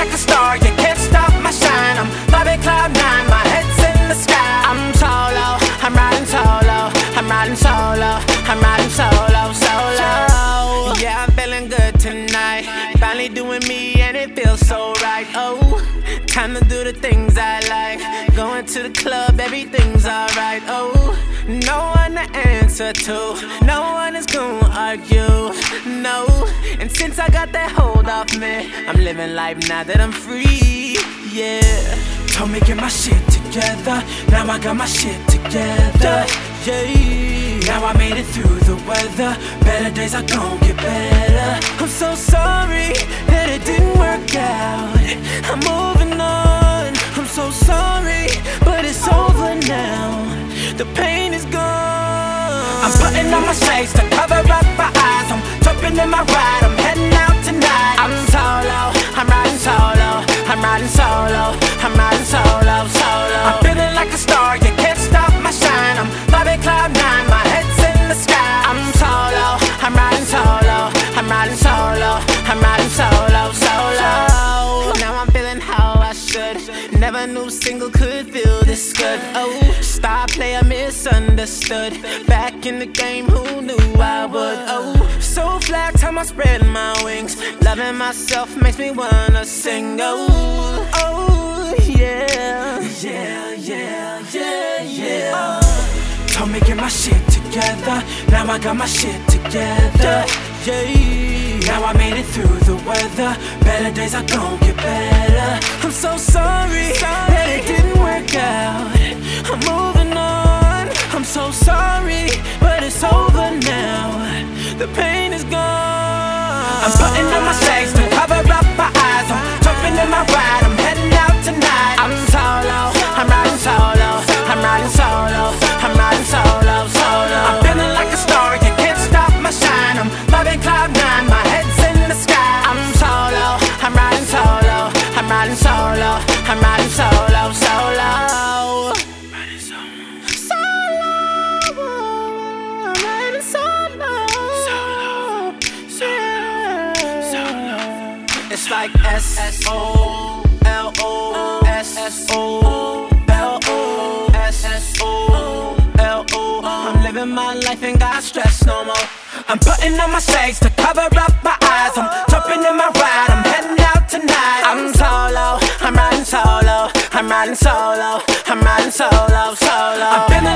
like a star, you can't stop my shine. I'm vibing cloud nine, my head's in the sky. I'm solo, I'm riding solo, I'm riding solo, I'm riding solo, solo. Yeah, I'm feeling good tonight. Finally doing me and it feels so right. Oh, time to do the things I like. Going to the club, no one is gonna argue. No, and since I got that hold off me, I'm living life now that I'm free. Yeah. Told me get my shit together. Now I got my shit together. Yeah. Now I made it through the weather. Better days are gonna get better. I'm so sorry that it didn't work out. I'm moving I'm putting on my shades to cover up my eyes. I'm jumping in my ride. I'm heading out tonight. I'm solo. I'm riding solo. I'm riding solo. I'm riding solo, solo. I'm feeling like a star. You can't stop my shine. I'm vibing cloud nine. My head's in the sky. I'm solo. I'm riding solo. I'm riding solo. I'm riding solo, solo. Now I'm feeling how I should. Never knew single could feel this good. Oh, star player misunderstood. Back in the game, who knew I would? Oh, so flat, time I spread my wings. Loving myself makes me wanna sing. Oh, oh, yeah. Yeah, yeah, yeah, yeah. Told me get my shit together. Now I got my shit together. Yeah. Now I made it through the weather. Better days are gonna get better. I'm so sorry, that I'm putting on my shades to cover up my eyes. I'm jumping in my ride. I'm heading out tonight. I'm solo. I'm riding solo. I'm riding solo. I'm riding solo, solo. I'm feeling like a star. You can't stop my shine. I'm vibing cloud nine. My head's in the sky. I'm solo. I'm riding solo. I'm riding solo. It's like S S O L O S S O L O S S O L O. I'm living my life and got stress no more. I'm putting on my shades to cover up my eyes. I'm jumping in my ride. I'm heading out tonight. I'm solo. I'm riding solo. I'm riding solo. I'm riding solo, solo.